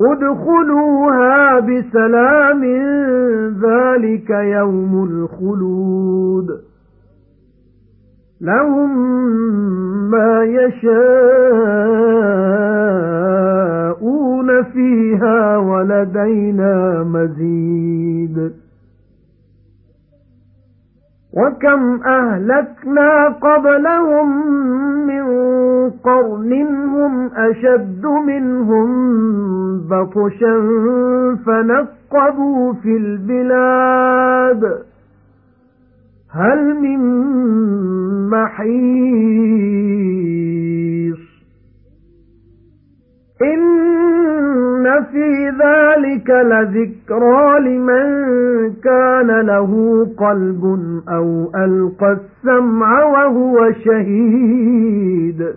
ادخلوها بسلام ذلك يوم الخلود. لهم ما يشاءون فيها ولدينا مزيد. وَكَمْ أَهْلَكْنَا قَبْلَهُمْ مِنْ قَرْنٍ هُمْ أَشَدُّ مِنْهُمْ بَطْشًا فَنَقَّبُوا فِي الْبِلَادِ. هَلْ مِنْ مَحِيصٍ؟ إِنَّ فِي ذَلِكَ لَذِكْرَى لِمَنْ كَانَ لَهُ قَلْبٌ أَوْ أَلْقَى السَّمْعَ وَهُوَ شَهِيدٌ.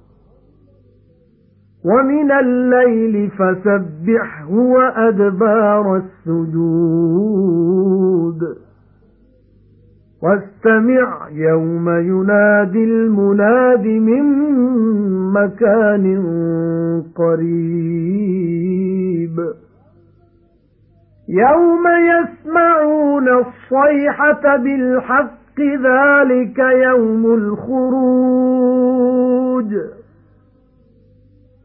ومن الليل فسبحه وأدبار السجود. واستمع يوم ينادي المناد من مكان قريب. يوم يسمعون الصيحة بالحق ذلك يوم الخروج.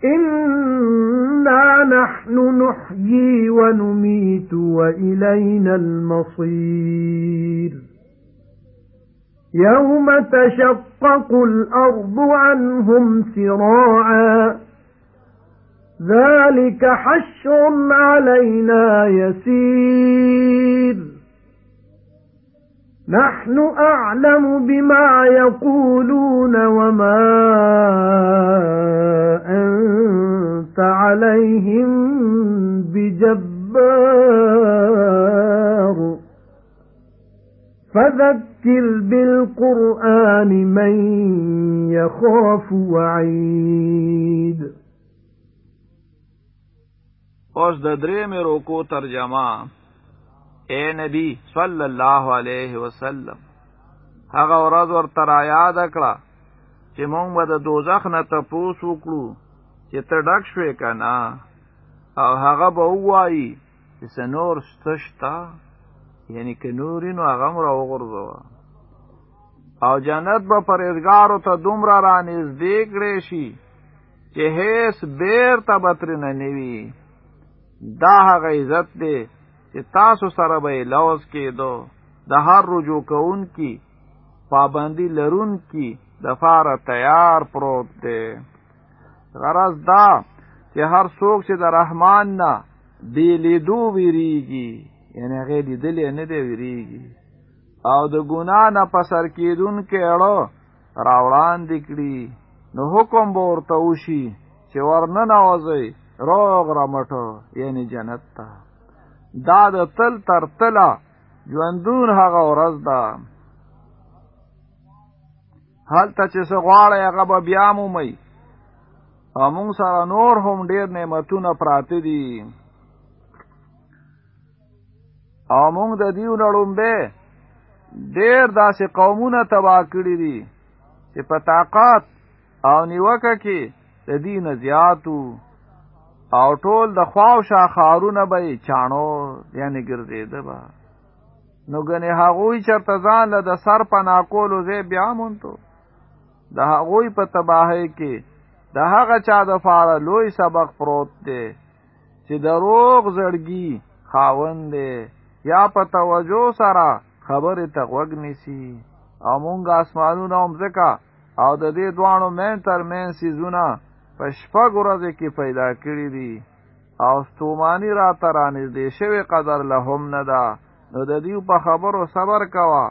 إِنَّا نَحْنُ نُحْيِي وَنُمِيتُ وَإِلَيْنَا الْمَصِيرُ يَوْمَ تَشَقَّقُ الْأَرْضُ عَنْهُمْ سِرَاعًا ذَلِكَ حَشْرٌ عَلَيْنَا يَسِيرٌ نَحْنُ أَعْلَمُ بِمَا يَقُولُونَ وَمَا أَنْتَ عَلَيْهِمْ بِجَبَّارٍ. فَذَكِّرْ بِالْقُرْآنِ مَن يَخَافُ وَعِيدِ. اوس د درې روکو ترجمه. اے نبی صلی الله علیه وسلم هغه ورځ ورته را یاد کړه چې مونږ به د دوزخ نه تپوس وکړو چې ته ډک شوې کنه او هغه به وایي چې سنور ستشتا یعنی که نوري نو هغه مو راوغورځوه او جنت به پرېزګارو ته دومره را نږدې کړی شي چې هیڅ بیرته به ترېنه نه وي دا هغه عزت دی چې تاسو سره به لوز کېدو د هر رجوع کوونکي پابندي لرونکي د فاره تیار پروت دی. غرض دا چې هر څوک چې د رحمان نه دی لیدو ویریږي یعنی هغه لیدلې نه دی ویریږي او د ګنا نه پسر کېدون کې اړو راوړان دکړي نو حکم ورته وشي چې ورنه نوځي روغ رمټو یعنی جنت ته دا د تل تر تله ژوندون هغه ورځ ده. هلته چې څه غواړی هغه به بیا مومئ او موږ سره نور هم ډیر نعمتونه پراته دي. او موږ د دیو نړومبه ډیر داسې قومونه تبا کړی دي چې په طاقت او نیوکه کې د دین زیاتو او ټول د خواو شاخارونه به چانو یعنی ګرځیده با نو ګنې هغوی چرته ځان له د سر په ناکولو ځای بیا مونته د هغوی په تباهی کې د هغه چا د فاره لوی سبق پروت دی چې د روغ زړګي خاوند دی یا په توجه سره خبرې ته غوږ نیسي. او مونږ اسمانونه هم ځکه او د دې دوانو مین تر مین سیزونه په شپږ ورځې کې پیدا کړي دي. او ستومانی را ترانې دې شوی قدر له هم نه ده. نو د دیو په خبرو صبر کوا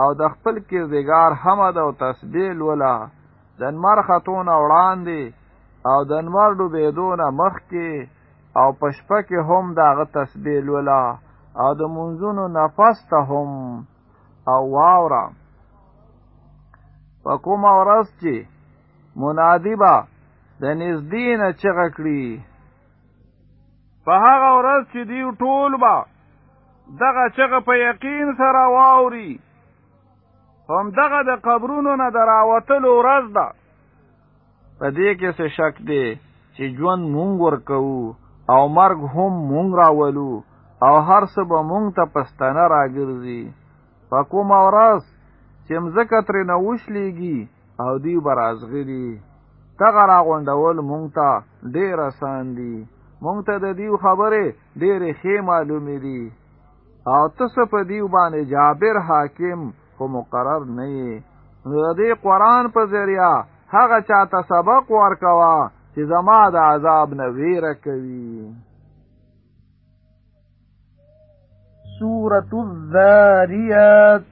او د خپل کردگار حمد او تسبیح ولا د نمر خطون وړاندې او د انوار ډوبېدونه مخکې او پشپه کې هم داغه تسبیح لولا او د منځونو نفس ته هم. او واورا په کومه ورځ چې منادی با د نږدې نه چغه کړي. په هغه ورځ چې دی ټول با دغه چغه په یقین سره واوري هم دغه د قبرونو نه دراوتلو ورځ ده. په دې کې څه شک دی چې ژوند مونږ ورکوو او مرګ هم مونږ راولو او هر څه به مونږ ته پستانه راګرځي. په کومه ورځ چې مځکه ترې نه وشلېږي او دی به دغه راغونډول مونږ ته ډېر اسان دي. مونږ ته د دیو خبرې ډېرې ښې معلومې دي. او تاسو په دیو باندې جابر حاکم خو مقرر نه یې. دې قرآن په ذریعه هغه چاته سبق ورکوا چې زما د عذاب نه ویره کوي. سورة الذاريات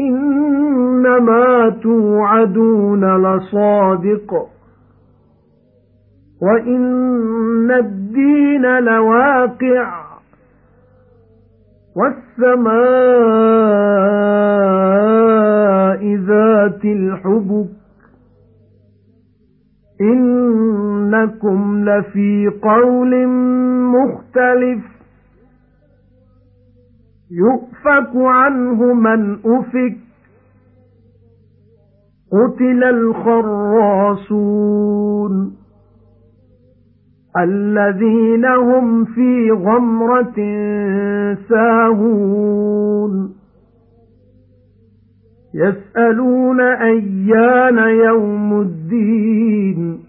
إنما توعدون لصادق. وإن الدين لواقع. والسماء ذات الحبك. إنكم لفي قول مختلف. يؤفك عنه من أفك قتل الخراصون الَّذِينَ هُمْ فِي غَمْرَةٍ سَاهُونَ يَسْأَلُونَ أَيَّانَ يَوْمُ الدِّينِ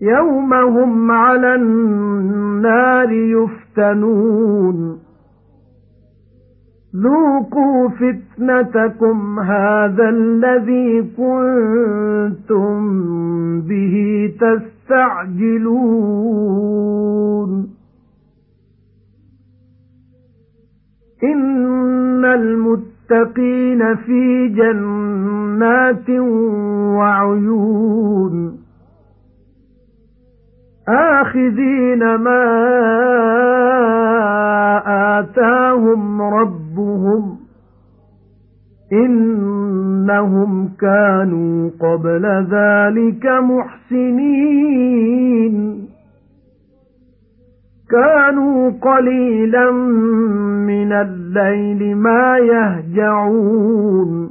يَوْمَ هُمْ عَلَى النَّارِ يُفْتَنُونَ ذُوقُوا فِتْنَتَكُمْ هَذَا الَّذِي كُنتُم بِهِ تَسْتَعْجِلُونَ. إِنَّ الْمُتَّقِينَ فِي جَنَّاتٍ وَعُيُونٍ. آخِذِينَ مَا آتَاهُمْ رَبُّهُمْ إِنَّهُمْ كَانُوا قَبْلَ ذَلِكَ مُحْسِنِينَ. كَانُوا قَلِيلًا مِنَ اللَّيْلِ مَا يَهْجَعُونَ.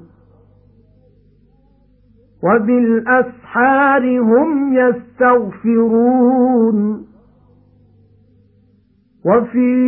وَبِالْأَسْحَارِ هُمْ يَسْتَغْفِرُونَ. وَفِي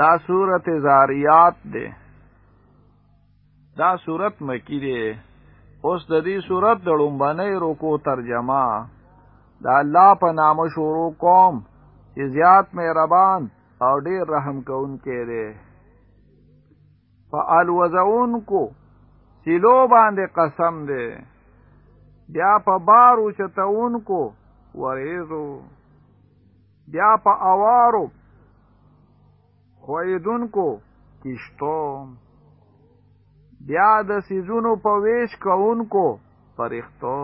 دا صورت زاریات ده دا صورت مکی ده اوس د دې صورت د لومبنۍ رکو ترجمه. دا الله په نام شروع کوم چې زیات مهربان او ډیر رحم کوونکی دی. فعل وزعون کو سیلو باندې قسم دی. بیا په بارو چتون کو وریزو بیا په اوارو خویدونکو کشتو بیا د سیزونو په ویش کوونکو فرښتو.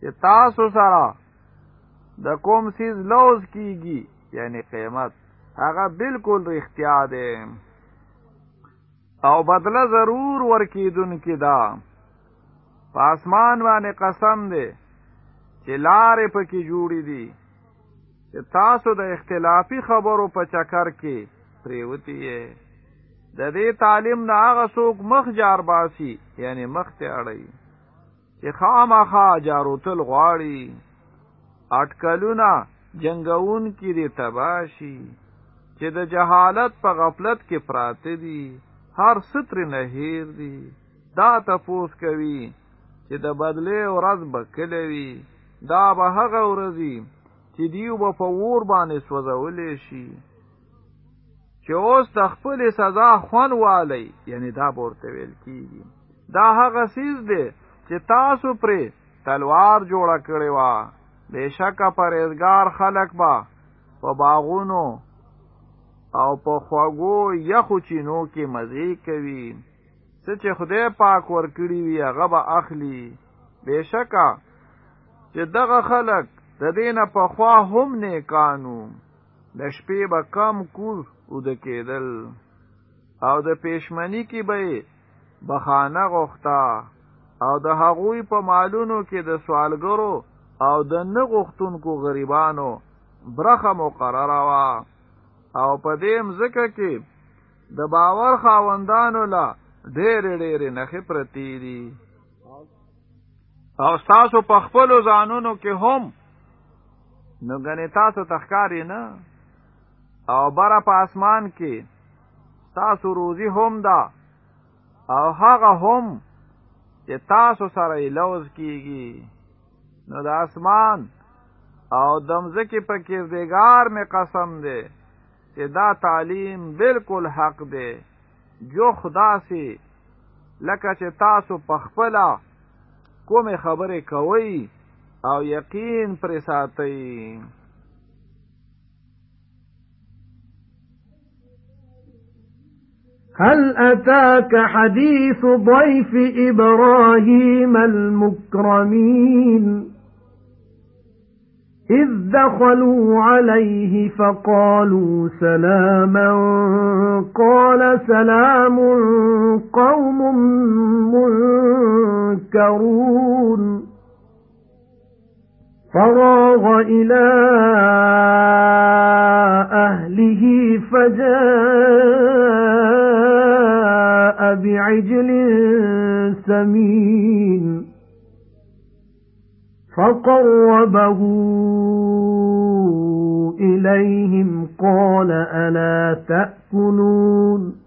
چې تاسو سره د کوم سیز لوز کیږي یعنی قیمت هغه بالکل رښتیا دی. او بدله ضرور ورکیدون کی دا په اسمان باندې قسم دی چې لارې پکې جوړې دي چې تاسو د اختلافي خبرو په چکر کې پریوتی یې. د دې تعلیم نه هغه څوک مخ جار باسي یعنی مخ ته اړي چې خامخا جاروتل غواړي اٹکلونه جنگون کې دي تباشي. چې د جهالت په غفلت کې پراته دي هر ستر نه هیر دي. دا تفوس کوي چې د بدلې ورځ بکلوي دا به هغه ورځي چې دیو به په ور باندې سوځولې شي چې اوس د خپل سزا خون والی یعنی دا ورته ویل کیږي دا هغه سیز دی چې تاسو پرې تلوار جوړه کړې و بشکه پرېزګار خلک با په باغونو او په خواګو یخو چینو کې مزه کوي څه چې خدای پاک ورکړي وي هغه به اخلي. بشکه چې دغه خلک د دینه په خوا هم نه کانو د شپې به کم کور او د کېدل. او د پېشمنی کې به بخانه غوښتا او د هغوی په مالونو کې د سوالګرو او د نغختونکو غریبانو برخه مقرره وا او په دې مزکه کې د باور خاوندانو لا ډېر ډېر نخې پرتی دي. او تاسو په خپل ځانونو کې هم نو غنی تاسو تخکاری نه. او بره په اسمان کې تاسو روزي هم دا او هغه هم چې تاسو سره لوز کیږي. نو د اسمان او دمزکی په کردگار مې قسم دی چې دا تعلیم بالکل حق دی. جو خدا سی لکه چې تاسو پخپلا کومه خبره کوي أو یقین پر ساتي هل أتاك حديث ضيف إبراهيم المكرمين؟ إذ دخلوا عليه فقالوا سلاما. قال سلام قوم منكرون. فراغ إلى أهله فجاء بعجل سمين فقربه إليهم قال ألا تأكلون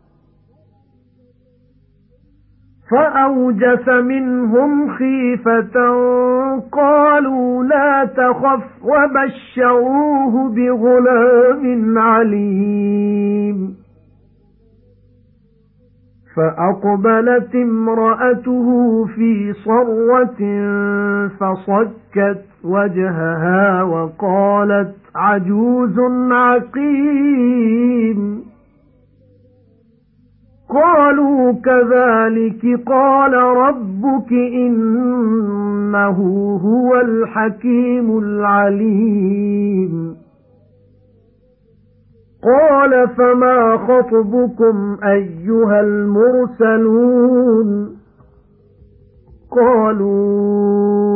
فأوجس منهم خيفة قالوا لا تخف وبشروه بغلام عليم. فأقبلت امرأته في صرة فصكت وجهها وقالت عجوز عقيم. قالوا كذلك قال ربك إنه هو الحكيم العليم. قَالَ فَمَا خَطْبُكُمْ أَيُّهَا الْمُرْسَلُونَ؟ قَالُوا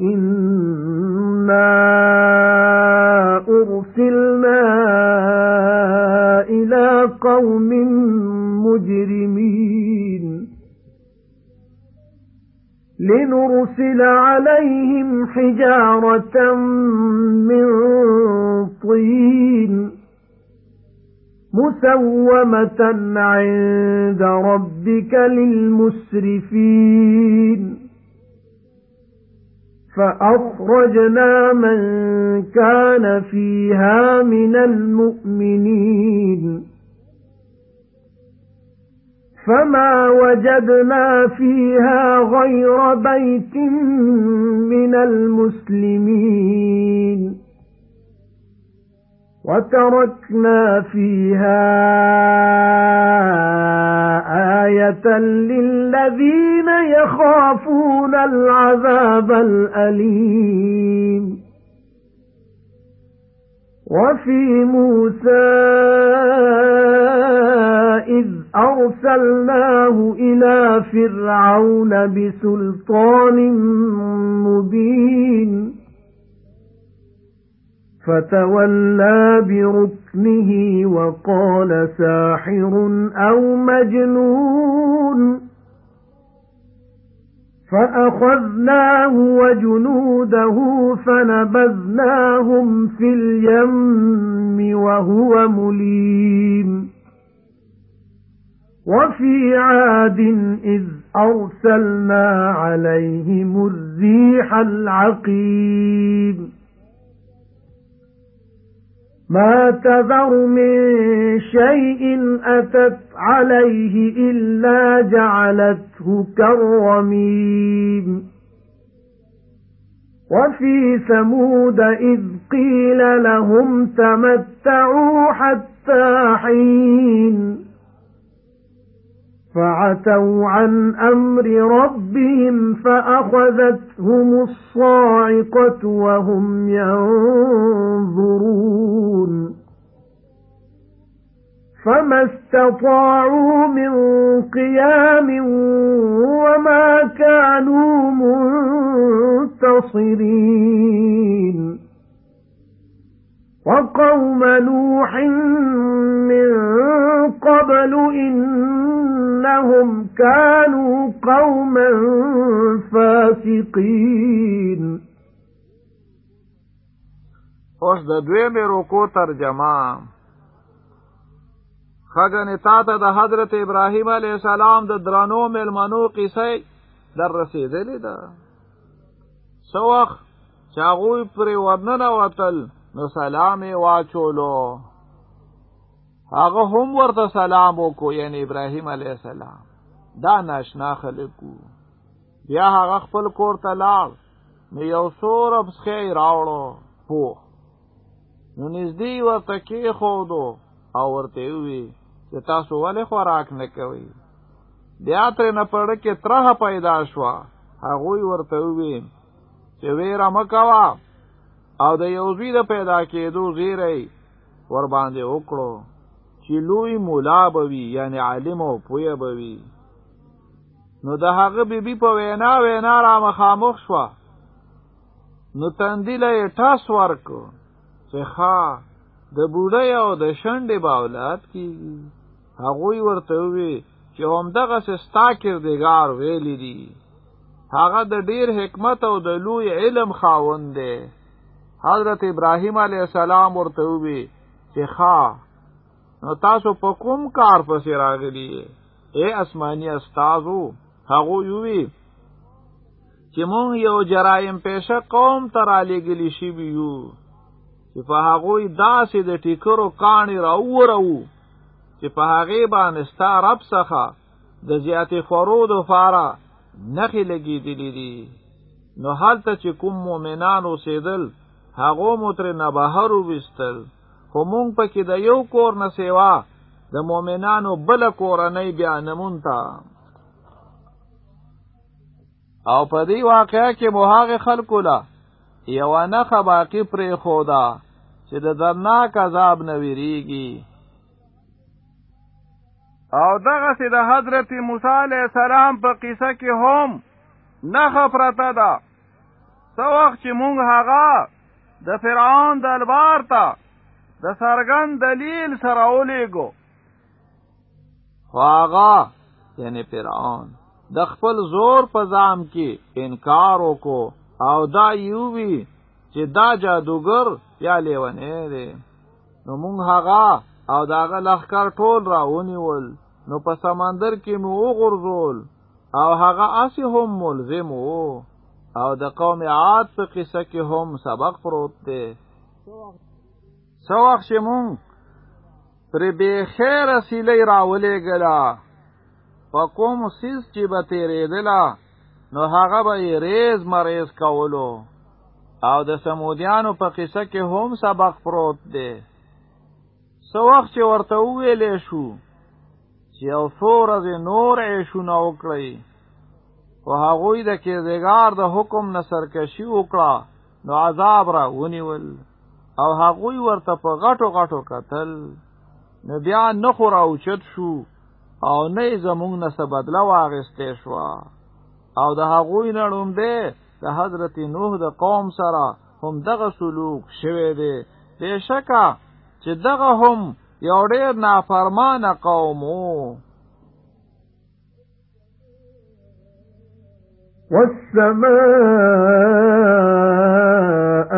إِنَّا أُرْسِلْنَا قَوْمٍ مُجْرِمِينَ. لِنُرْسِلَ عَلَيْهِمْ حِجَارَةً مِّن طِينٍ مُسَوَّمَةً عِندَ رَبِّكَ لِلْمُسْرِفِينَ. فَأَخْرَجْنَا مَن كَانَ فِيهَا مِنَ الْمُؤْمِنِينَ. فَمَا وَجَدْنَا فِيهَا غَيْرَ بَيْتٍ مِنَ الْمُسْلِمِينَ. وَتَرَكْنَا فِيهَا آيَةً لِّلَّذِينَ يَخَافُونَ الْعَذَابَ الْأَلِيمَ. وَفِي مُوسَى إِذْ أَرْسَلْنَاهُ إِلَى فِرْعَوْنَ بِسُلْطَانٍ مُبِينٍ. فَتَوَلَّى بِرُكْنِهِ وَقَالَ سَاحِرٌ أَوْ مَجْنُونٌ. فَأَخَذْنَاهُ وَجُنُودَهُ فَنَبَذْنَاهُمْ فِي الْيَمِّ وَهُوَ مُلِيمٌ. وَفِي عَادٍ إِذْ أَرْسَلْنَا عَلَيْهِمُ الرِّيحَ الْعَقِيمَ. مَا تَذَرُ مِن شَيْءٍ أَتَتْ عَلَيْهِ إِلَّا جَعَلَتْهُ كَالرَّمِيمِ. وَفِي ثَمُودَ إِذْ قِيلَ لَهُمْ تَمَتَّعُوا حَتَّى حِينٍ فَعَتَوْا عَنْ أَمْرِ رَبِّهِمْ فَأَخَذَتْهُمُ الصَّاعِقَةُ وَهُمْ يَنظُرُونَ. فَمَا اسْتَطَاعُوا مِنْ قِيَامٍ وَمَا كَانُوا مُنْتَصِرِينَ. وَقَوْمَ نُوحٍ مِنْ قَبْلُ إِنَّهُمْ كَانُوا قَوْمًا فَاسِقِينَ. اوس د دویمې روکو ترجمه خګنې تا ته د حضرت ابراهیم علیه السلام د درنو ملمنو قصه در رسیدلې ده سو وخت چاغوی پر ورننه وتل نو سلام واچولو هغه هم ورته سلام وکړو یعنی ابراهیم علیه السلام. دا ناشنا خلکو بیا هغه خپل کور ته لاړ. نو یو سور ابسخی راوړو پوخ. نو نږدې ورته کې خودو او ورته وی چې تاسو ولې خوراک نه کوي بیا تر نه پړ کې تره پیدا شو هغه ورته وی چې ویرا مکوا او د یو زوی د پیدا کېدو زیری ور باندې وکړو چې لوی مولا بوي یعنی عالم او پوی بوي نو د هغه بیبي په وینا وینا را مخامخ شو نو تندیله ټاس ورکو چې ښا د بوډۍ او د شنډې باولات کیږي. هغوی ورته وی چې همدغه سستا کردګار ویلی دي. هغه د ډیر حکمت او د لوی علم خاوند دی. حضرت ابراهیم علیه السلام ورته وی چې ښا نو تاسو په کوم کار پسې راغلی اے اسماني استادو هغه یووی چې مونږ یو جرایم پېشه قوم تر علی گلی شي بیو چې په هغه داسې د ټیکرو کانی راوورو چې په هغه باندې ستا رب څخه د زیاتې خورود فارا نخې لګې دي. نو حالته چې کوم مؤمنان اوسېدل هغه متر نه بهر وستل خو مونږ پکې د یو کور نه سیوا د مؤمنانو بل کورنۍ بیا نمونتا او په دې واقعیا کې موهاغه خلکو لا یو نه باقی پرې خودا چې د درناک عذاب نه ویریږي. او دغه سي د حضرت موسی عليه السلام په قصه کې هم نه خبرته ده. سو وخت چې مونږ هغه د فرعون دربار ته د سرګند دلیل سره ولېګو هغه یعنی فرعون د خپل زور په زعم کې انکار وکړو او دا یووی چې دا جادوګر یا لیونه دی. نو مونږ هغه او دا هغه لښکر ټول راونیول نو په سمندر کې مو وغورځول او هغه اسی هم ملزم وو او د قوم عاد په قصه کې هم سبق پروت دی سو وخت چې مونږ پر به خیر سیلې راولې ګلا په کوم سیس چې به تیرېدلا نو هغه به ریز مریض کولو. او د سمودیانو په قصه کې هم سبق پروت دی. سو وخت چې ورته ویلې شو چې او څو ورځې نور عیشونه وکړئ. او هغوی د کردګار د حکم نه سرکشي وکړه نو عذاب را ونیول او هغوی ورته په غټو غټو قتل نو بیا نه خو راوچت شو او نه زمونږ نه څه بدله واغستې شوه. او د هغوی نه ړومبې د حضرت نوح د قوم سره هم دغه سلوک شوی دی. بېشکه چې دغه هم یو ډېر نافرمانه قوم وو والسماء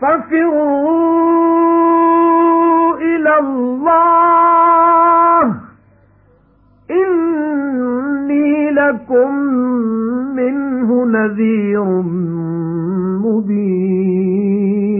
فَفِرُّوا إِلَى اللَّهِ إِنِّي لَكُمْ مِنْهُ نَذِيرٌ مُبِينٌ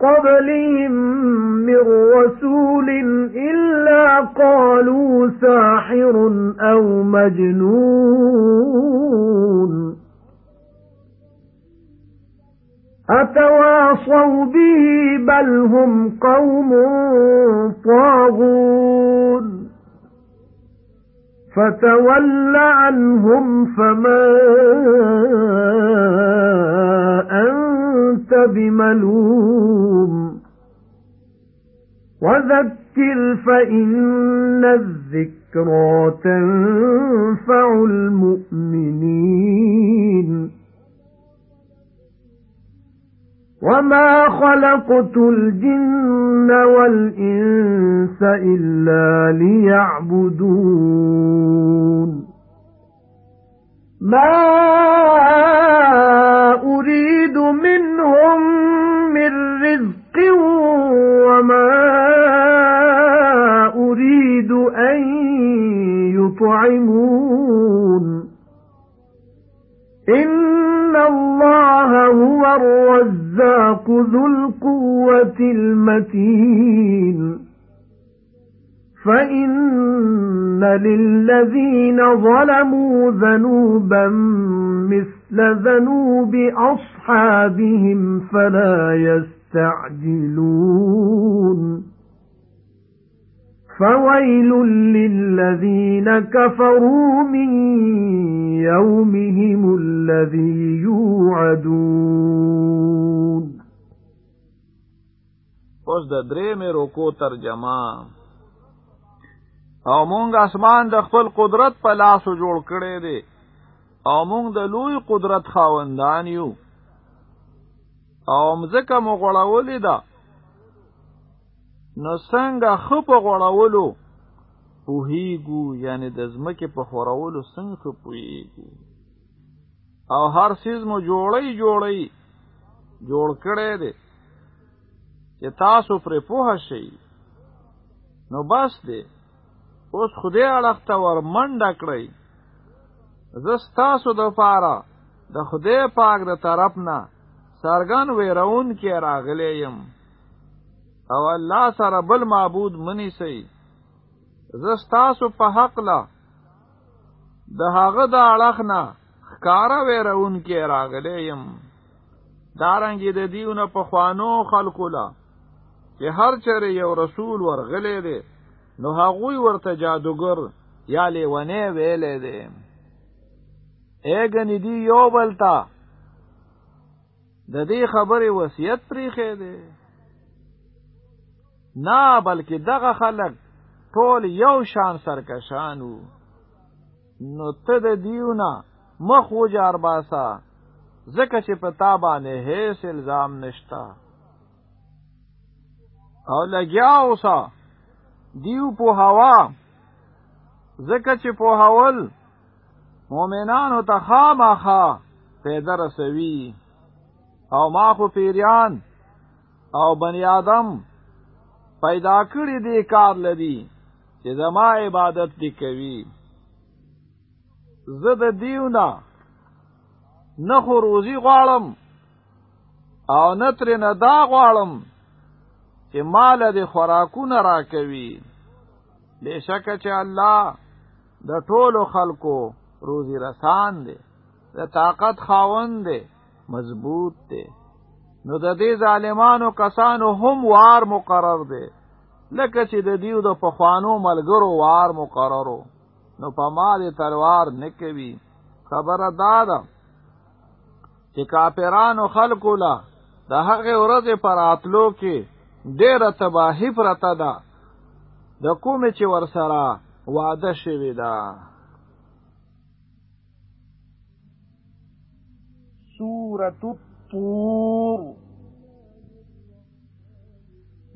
قَبْلِهِم مِّن رَّسُولٍ إِلَّا قَالُوا سَاحِرٌ أَوْ مَجْنُونٌ. أَتَوَاصَوْا بِهِ بَلْ هُمْ قَوْمٌ طَاغُونَ. فَتَوَلَّ عَنْهُمْ فَمَا أَنْتَ بِمَلُومٍ. وَذَكِّرْ فَإِنَّ الذِّكْرَى تَنفَعُ الْمُؤْمِنِينَ. وَمَا خَلَقْتُ الْجِنَّ وَالْإِنسَ إِلَّا لِيَعْبُدُونِ. مَا أُرِيدُ مِنْهُمْ مِنْ رِزْقٍ وَمَا أُرِيدُ أَنْ يُطْعِمُونَ. إِنَّ اللَّهَ هُوَ الرَّزَّاقُ ذُو الْقُوَّةِ الْمَتِينُ. فَإِنَّ لِلَّذِينَ ظَلَمُوا ذَنُوبًا مِثْلَ ذَنُوبِ أَصْحَابِهِمْ فَلَا يَسْتَعْجِلُونَ فَوَيْلٌ لِّلَّذِينَ كَفَرُوا مِن يَوْمِهِمُ الَّذِي يُوعَدُونَ اوس د درې روکو ترجمه. او مونږ اسمان د خپل قدرت په لاسو جوړ کړی او مونږ د لوی قدرت خاوندان یو. او مځکه مو غړولې ده. نو څنګه خپ غړولو پوهیږو؟ یعنی د زمکه په خورولو څنګه پوهیږو؟ او هر سیز مو جوړی جوړی جوړ کړی دی. چې تاسو پر پوه شئ. نو بس دی. اوس خدای اړخ ته ور منډه کړئ زستاسو د پاره د خدای پاک د طرف نه سرګند ویرونکې راغلی یم. او الله سره بل معبود منی سي زستاسو په حق لا د هغه د اړخ نه ښکارا ویرون کې راغلی یم. دارنګې د دیونه په خوانو خلکو لا چې هر چره یو رسول ورغلی دی نو هغوی ورته جادوګر یا لیونه ویلې دی اګنی دی یو بلتا. د دې خبرې وصیت پریخې دی نه بلکې دغه خلک ټول یو شان سرکشانو. نو ته د دیونا مخ وجار باسا. زکه چې په تا باندې هیڅ الزام نشتا. او لګیا اوسا دیو په هوا زکه چې په هول مؤمنانو ته خامخا پیدا رسوي. او ما خو پیریان او بنی آدم پیدا کړی دی کار لدی چې زما عبادت دی کوي. زه د دیونا نه خو روزي غواړم او نه ترې نه دا غواړم چې مال د خوراکونه را کوي بشکه چې الله د ټولو خلکو روزي رسان دی د طاقت خاوند دی مضبوط دی. نو د دې ظالمانو کسانو هم وار مقرر دی. لکه چې د دیو د پخوانو ملګرو وار مقررو. نو په ما دې تلوار نکوي خبره دادا چې کاپیرانو خلقو لا د هغه ورځې پر اتلو کې ډېره تباہی پرته ده. د کومې چې ورسره وعده شوی ده سورة الطور.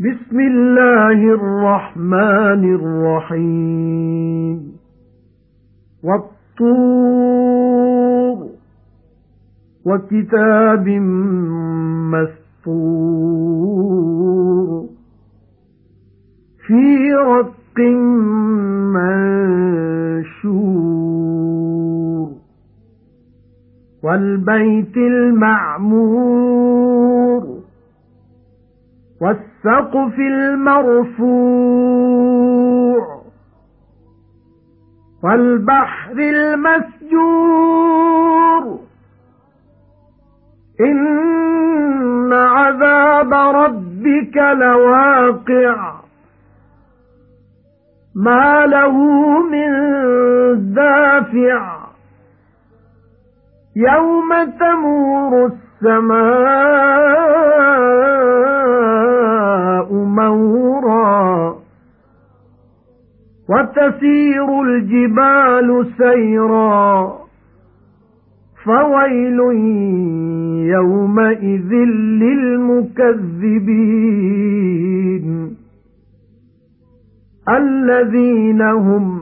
بسم الله الرحمن الرحيم. والطور. وكتاب مسطور. في رق والبيت المعمور والسقف المرفوع والبحر المسجور إن عذاب ربك لواقع ما له من دافع يوم تمور السماء مورا وتسير الجبال سيرا فويل يومئذ للمكذبين الذين هم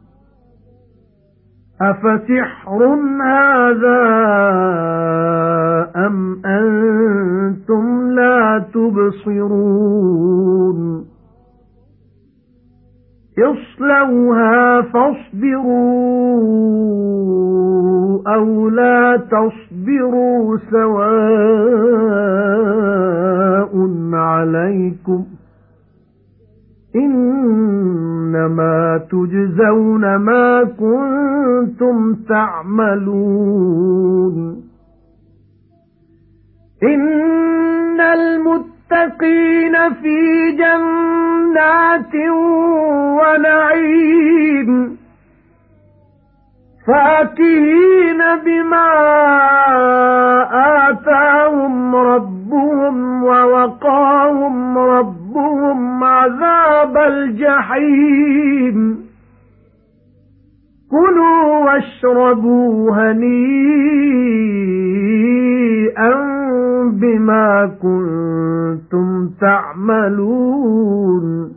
أَفَسِحْرٌ هَذَا أَمْ أَنْتُمْ لَا تُبْصِرُونَ اصْلَوْهَا فَاصْبِرُوا أَوْ لَا تَصْبِرُوا سَوَاءٌ عَلَيْكُمْ إِنَّمَا تُجْزَوْنَ مَا كُنتُمْ تَعْمَلُونَ. إِنَّ الْمُتَّقِينَ فِي جَنَّاتٍ وَنَعِيمٍ. فَاكِهِينَ بِمَا آتَاهُمْ رَبُّهُمْ وَوَقَاهُمْ رَبُّهُمْ عَذَابَ الْجَحِيمِ. كُلُوا وَاشْرَبُوا هَنِيئًا بِمَا كُنتُمْ تَعْمَلُونَ.